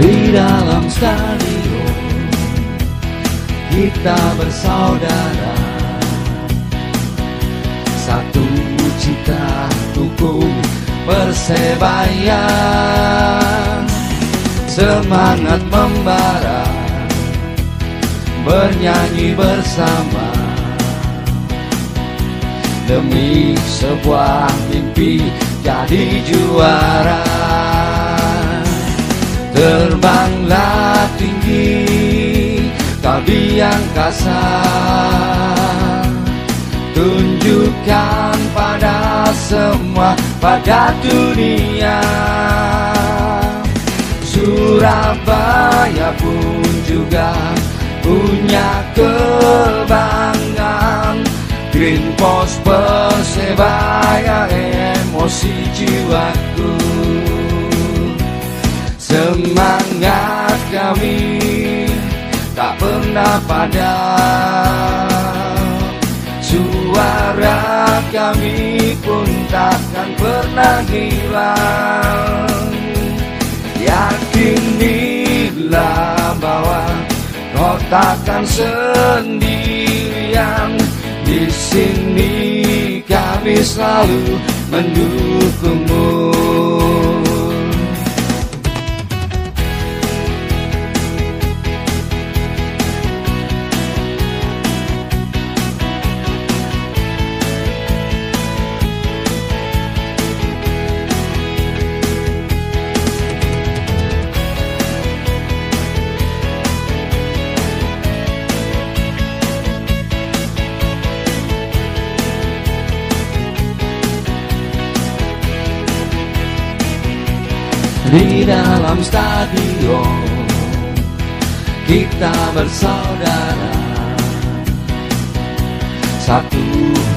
di dalam stadion kita bersaudara. Satu cita dukung persebaya. Semangat membara bernyanyi bersama. Demi sebuah mimpi jadi juara terbanglah tinggi kau di angkasa tunjukkan pada semua pada dunia. Surabaya pun juga punya kebanggaan. Green Post Persebaya emosi jiwaku Semangat kami. Tak pernah padam. Suara kami pun takkan pernah hilang. Yakinilah bahwa kau takkan sendirian. Di sini kami selalu mendukungmu di dalam stadion. Kita bersaudara. Satu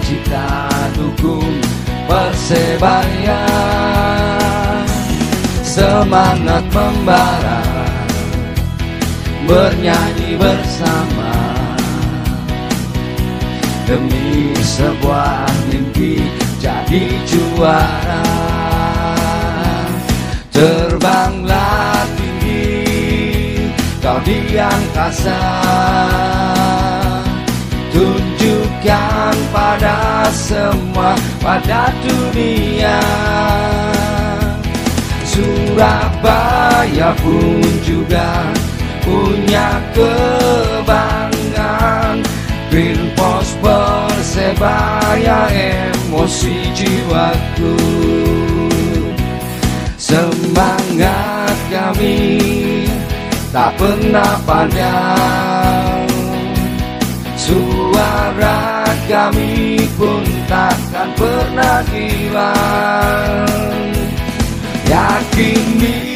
cita dukung persebaya. Semangat membara. Bernyanyi bersama. Demi sebuah mimpi jadi juara Terbanglah tinggi kau di angkasa Tunjukkan pada semua pada dunia. Surabaya pun juga punya kebanggaan. Post Persebaya emosi jiwaku Semangat kami. Tak pernah padam Suara kami pun takkan pernah hilang. Yakinilah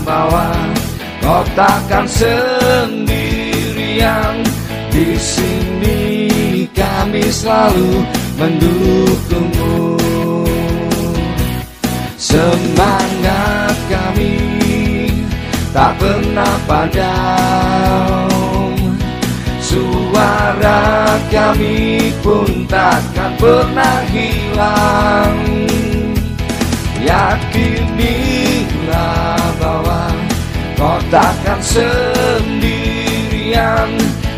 bahwa kau takkan sendirian Di sini kami selalu mendukungmu Semangat kami tak pernah padam. Suara kami pun takkan pernah hilang. Yakinilah bahwa kau takkan sendirian.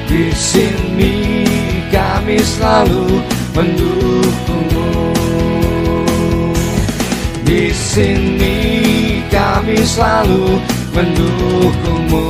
Di sini kami selalu mendukungmu di sini kami selalu mendukungmu